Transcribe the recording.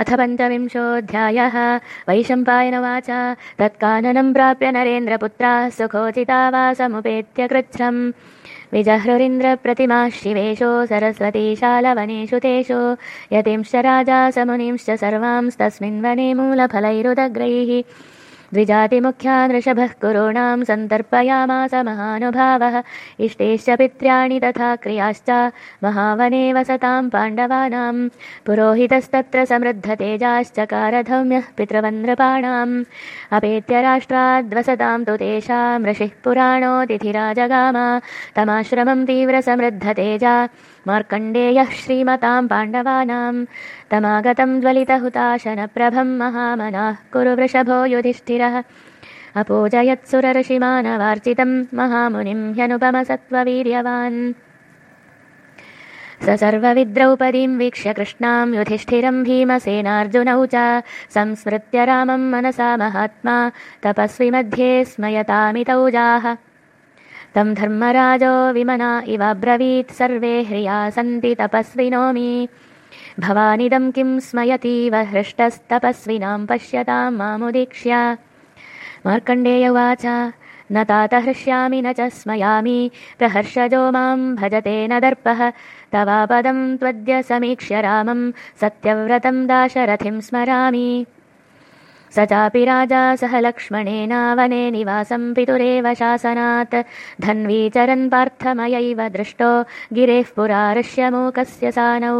अथ पञ्चविंशोऽध्यायः। वैशम्पायनवाच तत्काननं प्राप्य नरेन्द्रपुत्रा सुखोचिता वा समुपेत्य कृच्छ्रम् विजहृरिन्द्रप्रतिमा शिवेशो सरस्वतीशालवनेषु तेषु। यतींश्च राजा समुनींश्च सर्वांस्तस्मिन् वने मूलफलैरुदग्रैः द्विजातिमुख्या नृषभः कुरूणां सन्तर्पयामास महानुभावः। इष्टेश्च पित्र्याणि तथा क्रियाश्च महावने वसतां पाण्डवानां। पुरोहितस्तत्र समृद्धतेजाश्च कारधौम्यः पितृवन्द्रपाणाम् अपेत्य राष्ट्राद्वसतां तु तेषां ऋषिः पुराणोऽतिथिराजगाम तमाश्रमं तीव्रसमृद्धतेजा मार्कण्डेयः श्रीमतां पाण्डवानां तमागतं ज्वलितहुताशनप्रभं महामनाः। कुरु वृषभो युधिष्ठिरः। अपूजयत्सुरर्षिमानवार्चितं महामुनिं ह्यनुपमसत्त्ववीर्यवान्। स सर्वविद्रौपदीं वीक्ष्य कृष्णां युधिष्ठिरं भीमसेनार्जुनौ च संस्मृत्य रामं मनसा महात्मा। तपस्वि मध्ये स्मयतामितौजाः तं धर्मराजो विमना इवाब्रवीत् सर्वे ह्रिया सन्ति तपस्विनोमि भवानिदं किं स्मयतीव हृष्टस्तपस्विनां पश्यतां मामुदीक्ष्य। मार्कण्डेय उवाच न तात हृष्यामि न च स्मयामि प्रहर्षजो मां भजते न दर्पः तवापदं त्वद्य समीक्ष्य रामं सत्यव्रतं दाशरथिं स्मरामि स चापि राजा सह लक्ष्मणेन वने निवासं पितुरेव शासनात्। धन्वी चरन् पार्थमयैव दृष्टो गिरेः पुरा ऋष्यमूकस्य सानौ